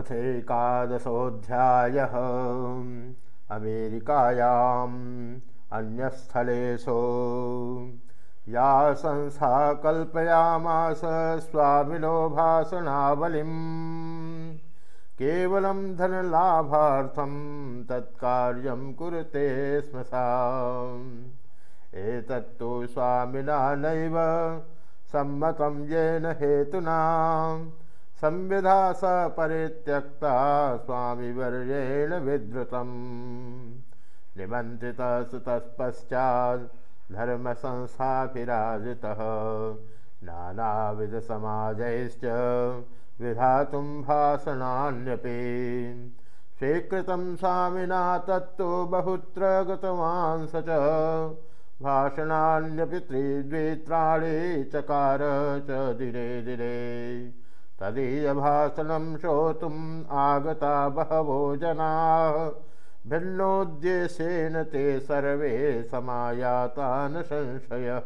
अथैकादशोऽध्यायः। अमेरिकायाम् अन्यस्थलेषु। या संस्था कल्पयामास स्वामिनो भाषणावलिम्। केवलं धनलाभार्थं तत्कार्यं कुरुते स्म सा एतत्तु स्वामिना नैव सम्मतं येन हेतुना संविधा स परित्यक्ता स्वामिवर्येण विधृतम्। निमन्त्रितसुतपश्चात् धर्मसंस्थाभिराजितः। नानाविधसमाजैश्च विधातुं भाषणान्यपि। स्वीकृतं स्वामिना तत्तु बहुत्र गतवान् स च। भाषणान्यपि त्रिद्वित्राणि चकार च दिने दिने तदीयभाषणं श्रोतुम् आगता बहवो जनाः। भिन्नोद्देशेन ते सर्वे समायाता न संशयः।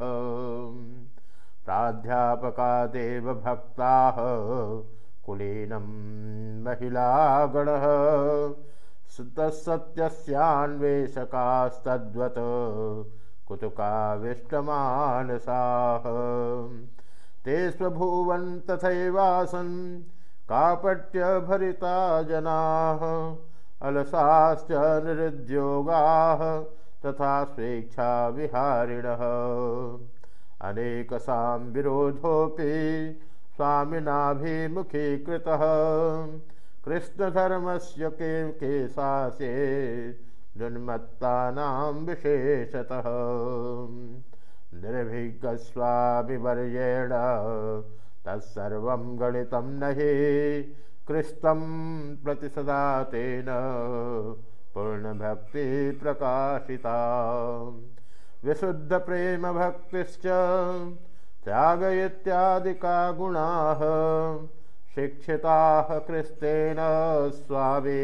प्राध्यापकादेव भक्ताः कुलीनं महिलागणः। तत्सत्यस्यान्वेषकास्तद्वत् कुतुकाविष्टमानसाः ते स्वभुवन् तथैवासन् कापट्यभरिता जनाः अलसाश्च निरुद्योगाः तथा स्वेच्छाविहारिणः अनेकसां विरोधोऽपि स्वामिनाभिमुखीकृतः। कृष्णधर्मस्य के केशासे दुन्मत्तानां विशेषतः निर्भिज्ञस्वामिवर्येण तत्सर्वं गणितं न हि कृष्टं प्रतिसदा तेन पूर्णभक्तिप्रकाशिता। विशुद्धप्रेमभक्तिश्च त्याग इत्यादिका गुणाः शिक्षिताः कृस्तेन स्वामी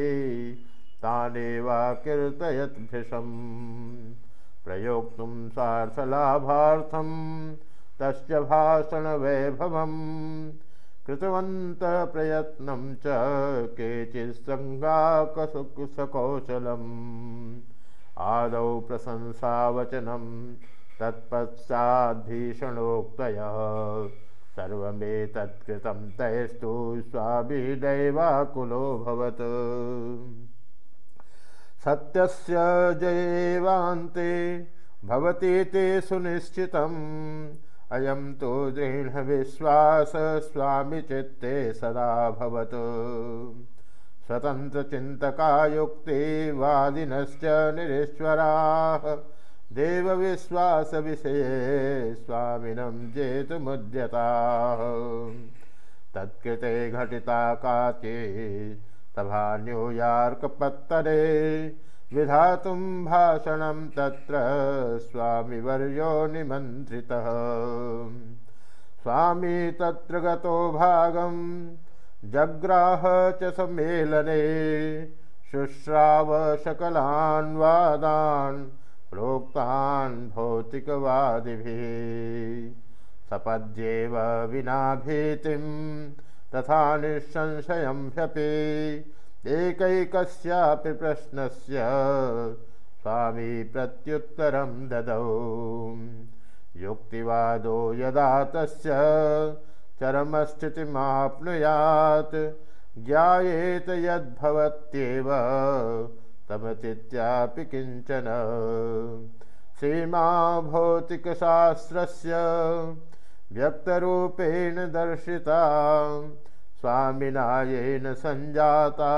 तानेवाकीर्तयद्भृशम् प्रयोक्तुं सार्थलाभार्थं तस्य भाषणवैभवं कृतवन्तप्रयत्नं च केचित्सङ्गाकसुसकौशलम् आदौ प्रशंसावचनं तत्पश्चाद्भीषणोक्तयः। सर्वमेतत्कृतं तैस्तु स्वाभिदैवाकुलोऽभवत् सत्यस्य जयेवान्ते भवति ते सुनिश्चितम्। अयं तु दृढविश्वासस्वामिचित्ते सदा भवतु। स्वतन्त्रचिन्तकायुक्ते वादिनश्च निरीश्वराः। देवविश्वासविषये स्वामिनं जेतुमुद्यताः। तत्कृते घटिता काचे सभा न्यूयार्कपत्तरे विधातुं भाषणं तत्र स्वामिवर्यो निमन्त्रितः। स्वामी तत्र गतो भागं जग्राह च सम्मेलने शुश्राव सकलान् वादान् प्रोक्तान् भौतिकवादिभिः। सपद्येव विना भीतिं तथा निःसंशयंह्यपि एकैकस्यापि प्रश्नस्य स्वामी प्रत्युत्तरं ददौ। युक्तिवादो यदा तस्य चरमस्थितिमाप्नुयात् ज्ञायेत यद्भवत्येव तमतित्यापि किञ्चन। सीमा भौतिकशास्त्रस्य व्यक्तरूपेण दर्शिता स्वामिना येन सञ्जाता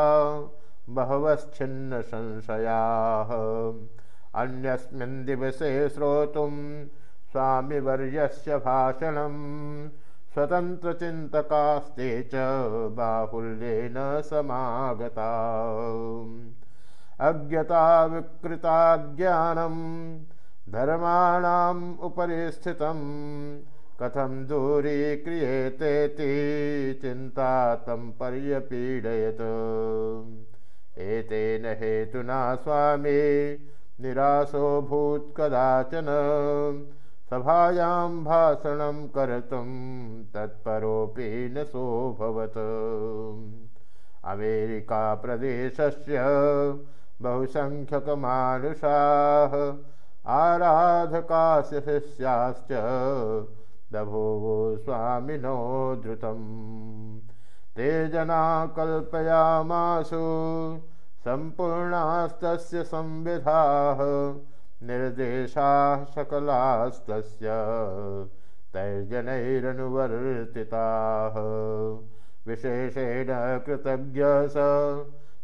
बहवश्छिन्नसंशयाः अन्यस्मिन् दिवसे श्रोतुं स्वामिवर्यस्य भाषणं स्वतन्त्रचिन्तकास्ते च बाहुल्येन समागता। अज्ञता विकृता ज्ञानं धर्माणाम् उपरि स्थितम् कथं दूरीक्रियेतेति चिन्ता तं पर्यपीडयत्। एतेन हेतुना स्वामी निराशोऽभूत् कदाचन। सभायां भाषणं कर्तुं तत्परोऽपि न सोऽभवत्। अमेरिकाप्रदेशस्य बहुसङ्ख्यकमानुषाः आराधकास्य शिष्याश्च दभोवो स्वामिनो धृतम् ते जना कल्पयामासु सम्पूर्णास्तस्य संविधाः निर्देशाः सकलास्तस्य तैर्जनैरनुवर्तिताः। विशेषेण कृतज्ञ स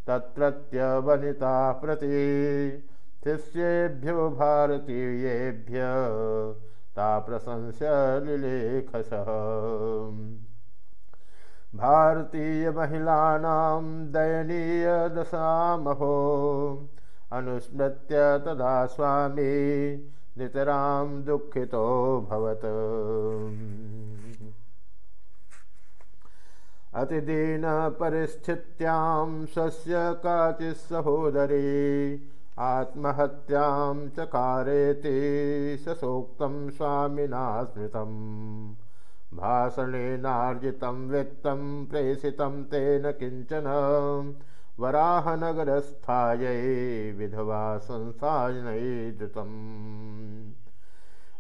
तत्रत्यवनिताः प्रति शिष्येभ्यो भारतीयेभ्य ता प्रशंस्य लिलेखसः भारतीयमहिलानां दयनीयदशामहो अनुस्मृत्य तदा स्वामी नितरां दुःखितो भवत्। अतिदीनपरिस्थित्यां स्वस्य काचित् सहोदरी आत्महत्यां चकारेति ससोक्तं स्वामिना स्मृतम्। भाषणेनार्जितं वित्तं प्रेषितं तेन किंचन। वराहनगरस्थायै विधवा संस्थायै धृतम्।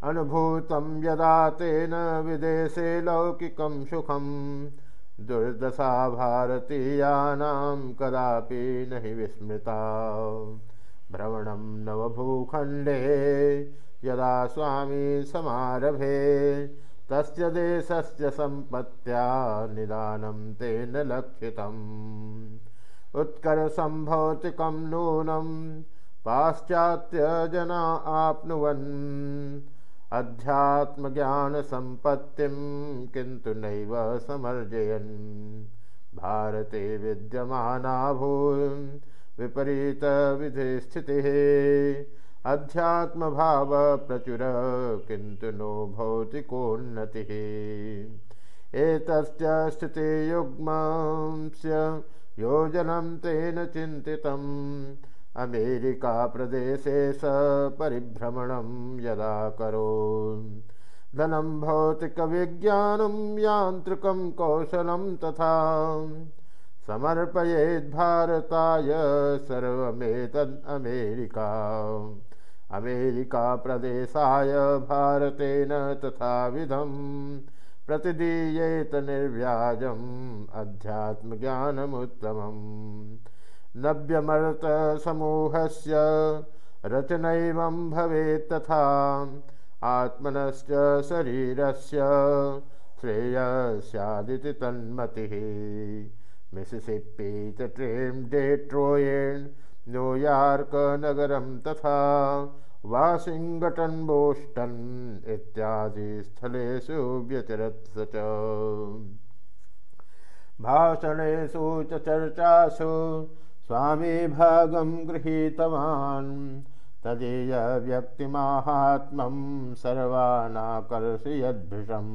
अनुभूतं यदा तेन विदेशे लौकिकं सुखं दुर्दशा भारतीयानां कदापि न हि विस्मृता। भ्रमणं नवभूखण्डे यदा स्वामी समारभे तस्य देशस्य सम्पत्त्या निदानं तेन लक्षितम्। उत्कर्षं नूनं पाश्चात्यजना आप्नुवन्। अध्यात्मज्ञानसम्पत्तिं किन्तु नैव समर्जयन्। भारते विद्यमानाभून् विपरीतविधिस्थितिः प्रचुर किंतु नो भौतिकोन्नतिः। एतस्य स्थितियुग्मस्य योजनं तेन चिन्तितम्। अमेरिकाप्रदेशे स परिभ्रमणं यदा करोन् धनं, भौतिकविज्ञानं, यान्त्रिकं कौशलं तथा समर्पयेद्भारताय सर्वमेतद् अमेरिका। अमेरिकाप्रदेशाय भारतेन तथाविधं प्रतिदीयेत निर्व्याजम् अध्यात्मज्ञानमुत्तमम्। नव्यमर्तसमूहस्य रचनैवं भवेत् तथा आत्मनश्च शरीरस्य श्रेयस्यादिति तन्मतिः मिसिसिप्पि च ट्रेन् डेट्रोयेन् न्यूयार्क नगरं तथा वाशिङ्ग्टन् बोस्टन् इत्यादि स्थलेषु व्यचरत् स च भाषणेषु च चर्चासु स्वामी भागं गृहीतवान् तदीयव्यक्तिमाहात्म्यं सर्वानाकर्षयद्भृशम्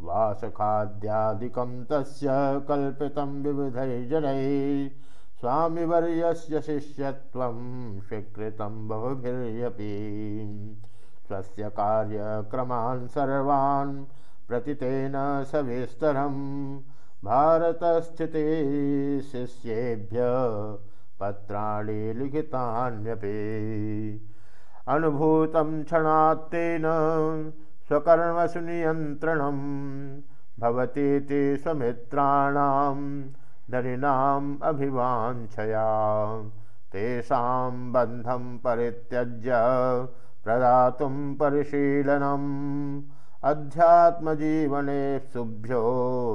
वासखाद्यादिकं तस्य कल्पितं विविधैर्जनैः स्वामिवर्यस्य शिष्यत्वं स्वीकृतं बहुभिर्यपि। स्वस्य कार्यक्रमान् सर्वान् प्रतितेन सविस्तरम् भारतस्थिते शिष्येभ्य पत्राणि लिखितान्यपि। अनुभूतं क्षणात्तेन स्वकर्मसु नियन्त्रणं भवतीति स्वमित्राणां धनिनाम् अभिवाञ्छया। तेषां बन्धं परित्यज्य प्रदातुं परिशीलनम्। अध्यात्मजीवने सुभ्यो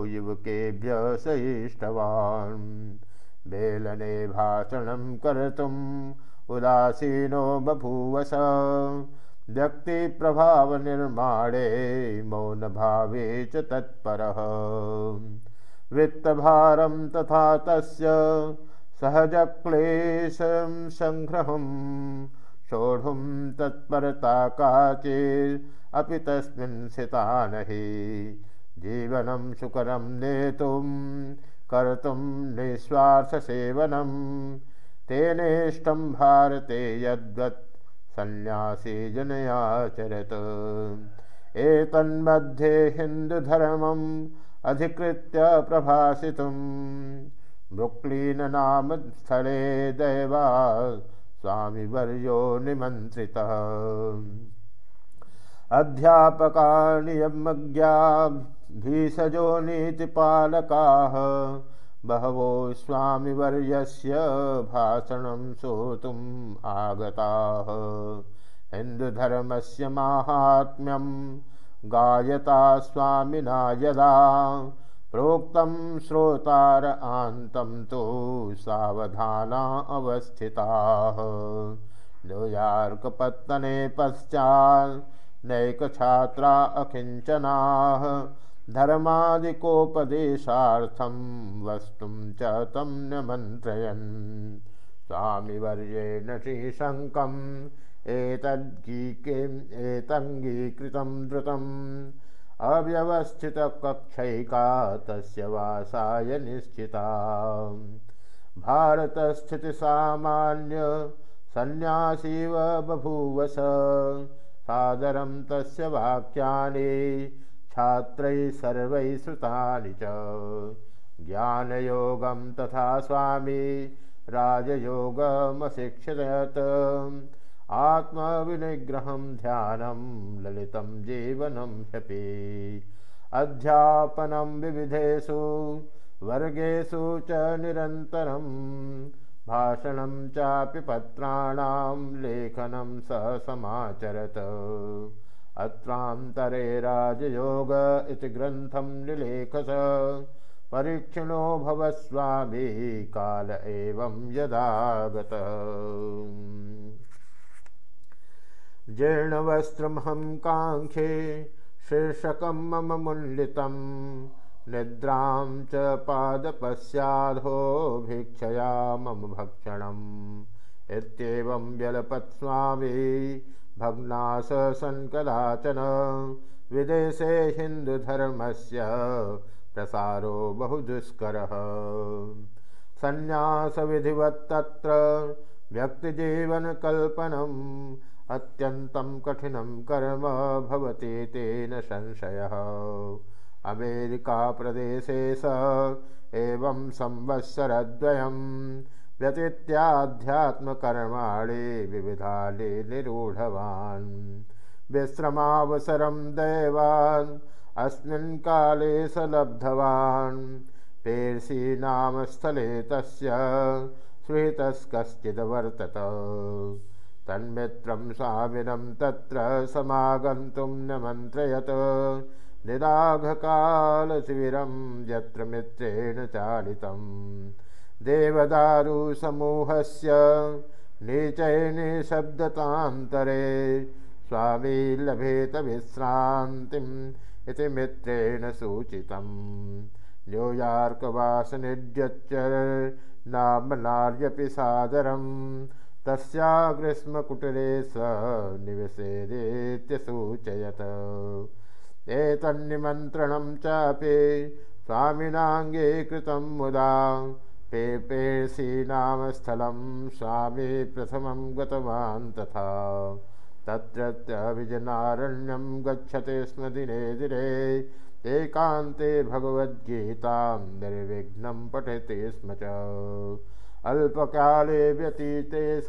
युवकेभ्य स इष्टवान् मेलने भाषणं कर्तुम् उदासीनो बभूवस व्यक्तिप्रभावनिर्माणे मौनभावे च तत्परः। वित्तभारं तथा तस्य सहजक्लेशं सङ्ग्रहं सोढुं तत्परता काचित् तस्मिन् स्थिता नहि जीवनं सुकरं नेतुं कर्तुं निःस्वार्थसेवनं तेनेष्टं भारते यद्वत् सन्न्यासी जनयाचरत्। एतन्मध्ये हिन्दुधर्मम् अधिकृत्य प्रभासितुं ब्रुक्लीन स्थले दैवा स्वामिवर्यो निमन्त्रितः। अध्यापका नियमज्ञा भीषजो नीतिपालकाः बहवो स्वामिवर्यस्य भाषणं श्रोतुम् आगताः। हिन्दुधर्मस्य माहात्म्यं गायता स्वामिना यदा, प्रोक्तं श्रोतार आन्तं तु सावधाना अवस्थिताः। न्यूयार्कपत्तने पश्चात् नैकछात्रा अकिञ्चनाः धर्मादिकोपदेशार्थं वस्तुं च तं निमन्त्रयन्। स्वामिवर्येण श्रीशङ्कम् एतद्गीकिम् एतङ्गीकृतं द्रुतम्। अव्यवस्थितकक्षैका तस्य वासाय निश्चिता। भारतस्थितिसामान्य सन्न्यासीव बभूवस। सादरं तस्य वाक्यानि छात्रैः सर्वैः श्रुतानि च। ज्ञानयोगं तथा स्वामी राजयोगमशिक्षयत्। आत्मविनिग्रहं ध्यानं ललितं जीवनं ह्यपि। अध्यापनं विविधेषु वर्गेषु च निरन्तरं। भाषणं चापि पत्राणां लेखनं स समाचरत् अत्रान्तरे राजयोग इति ग्रन्थं निलेखस। परीक्षिणो भवस्वामी काल एवं यदागतः। जीर्णवस्त्रमहं काङ्क्षे शीर्षकं मम मुल्लितं। निद्रां च पादपस्याधो भिक्षया मम भक्षणम्। इत्येवं व्यलपत्स्वामी भग्नास सन् कदाचन विदेशे हिन्दुधर्मस्य प्रसारो बहु दुष्करः सन्न्यासविधिवत्तत्र व्यक्तिजीवनकल्पनम् अत्यन्तं कठिनं कर्म भवति तेन संशयः। अमेरिकाप्रदेशे स एवं संवत्सरद्वयम् व्यतीत्याध्यात्मकर्माणि विविधानि निरूढवान्। विश्रमावसरं दैवान् अस्मिन् काले स लब्धवान् पेर्सी नाम स्थले तस्य सुहृतस्कश्चिदवर्तत तन्मित्रं स्वामिनं तत्र समागन्तुं न मन्त्रयत्। निदाघकालशिबिरं यत्र मित्रेण चालितम् देवदारुसमूहस्य नीचैनिशब्दतान्तरे स्वामी लभेत विश्रान्तिम् इति मित्रेण नाम नार्यपि सादरं तस्या ग्रीष्मकुटरे स निवसेदेत्यसूचयत् एतन्निमन्त्रणं चापि स्वामिनाङ्गीकृतं मुदा पेपेर्सी नाम स्थलं स्वामी प्रथमं गतवान् तथा। तत्रत्यविजनारण्यं गच्छति स्म दिने दिने। एकान्ते भगवद्गीतां निर्विघ्नं पठति स्म च। अल्पकाले व्यतीते स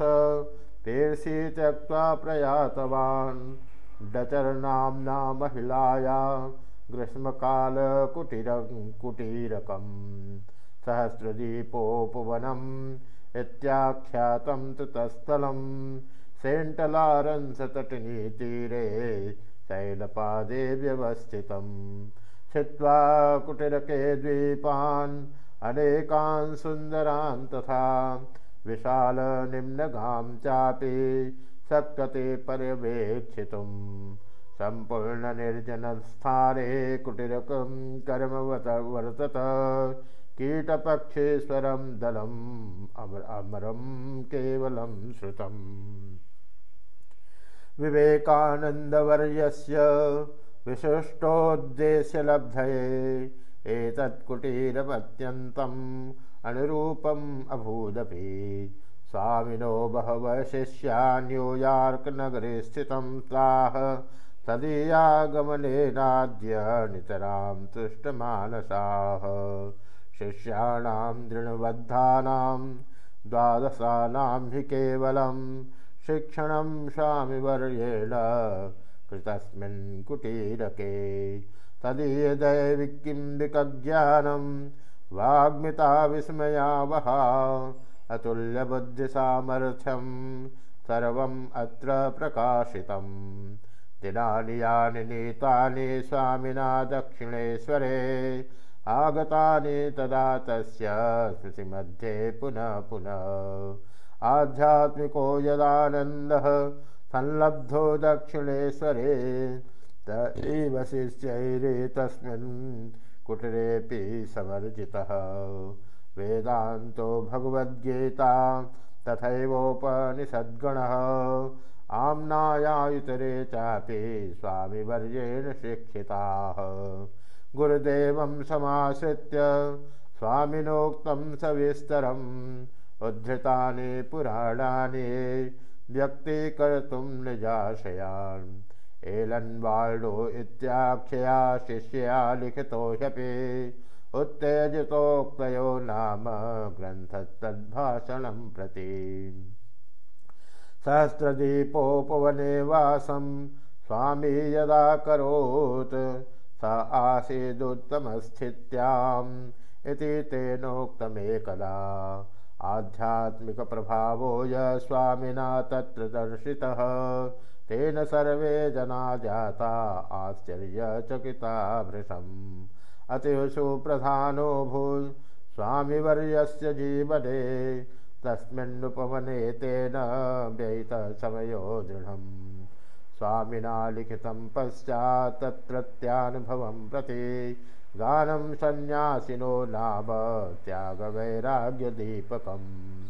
पेर्सी त्यक्त्वा प्रयातवान्। डचर्नाम्ना महिलाया ग्रीष्मकालकुटिरं कुटीरकम् सहस्रदीपोपवनम् इत्याख्यातं तत्स्थलं सेण्टलारंसतटनीतीरे शैलपादे व्यवस्थितं। छित्त्वा कुटिरके द्वीपान् अनेकान् सुन्दरान् तथा विशालनिम्नगां चापि शक्यते पर्यवेक्षितुं। सम्पूर्णनिर्जनस्थाने कुटिरकं कर्मवत वर्तत कीटपक्षेश्वरं दलम् अमर अमरं केवलं श्रुतम्। विवेकानन्दवर्यस्य विशिष्टोद्देश्यलब्धये एतत्कुटीरमत्यन्तम् अनुरूपम् अभूदपि। स्वामिनो बहवः शिष्या नगरे स्थितं ताः तदीयागमनेनाद्य नितरां तुष्टमानसाः शिष्याणां दृढबद्धानां द्वादशानां हि केवलं शिक्षणं स्वामिवर्येण कृतस्मिन् कुटीरके। तदीयदैविकीं विकज्ञानं वाग्मिता विस्मयावहा अतुल्यबुद्धिसामर्थ्यं सर्वम् अत्र प्रकाशितम्। दिनानि यानि नीतानि स्वामिना दक्षिणेश्वरे आगतानि तदा तस्य स्मृतिमध्ये पुनः पुनः। आध्यात्मिको यदानन्दः संलब्धो दक्षिणेश्वरे त एव शिष्यैरेतस्मिन् कुटरेऽपि समर्जितः। वेदान्तो भगवद्गीता तथैवोपनिषद्गणः। आम्नायायुतरे चापि स्वामिवर्येण शिक्षिताः गुरुदेवं समाश्रित्य स्वामिनोक्तं सविस्तरम् उद्धृतानि पुराणानि व्यक्तीकर्तुं निजाशयान्। एलन्वाल्डो इत्याख्यया शिष्यया लिखितो ह्यपि उत्तेजितोक्तयो नाम ग्रन्थस्तद्भाषणं प्रति। सहस्रदीपोपवने वासं स्वामी यदा करोत् आसीदुत्तमस्थित्याम् इति तेनोक्तमेकदा। आध्यात्मिकप्रभावो य स्वामिना तत्र दर्शितः। तेन सर्वे जना जाता आश्चर्यचकिता भृशम्। अतिः सुप्रधानो भूत् स्वामिवर्यस्य जीवने। तस्मिन्नुपवने तेन व्ययितसमयो दृढम् स्वामिना लिखितं पश्चात् तत्रत्यानुभवं प्रति गानं सन्न्यासिनो नाम त्यागवैराग्यदीपकम्।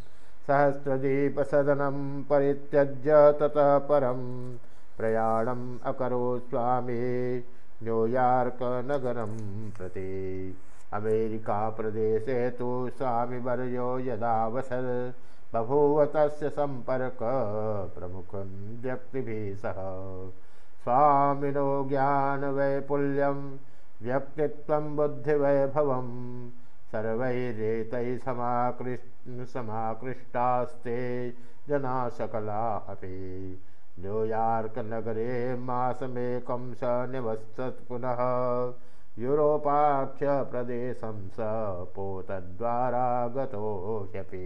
सहस्रदीपसदनं परित्यज्य ततः परं प्रयाणम् अकरोत् स्वामी न्यूयार्कनगरं प्रति। अमेरिकाप्रदेशे तु स्वामिवर्यो यदा वसत् बभूव तस्य सम्पर्कप्रमुखं व्यक्तिभिः सह। स्वामिनो ज्ञानवैपुल्यं व्यक्तित्वं बुद्धिवैभवं सर्वैरेतैः समाकृ समाकृष्टास्ते जना सकला अपि न्यूयार्कनगरे मासमेकं स निवसत् पुनः यूरोपाख्यप्रदेशं स पोतद्वारा गतो ह्यपि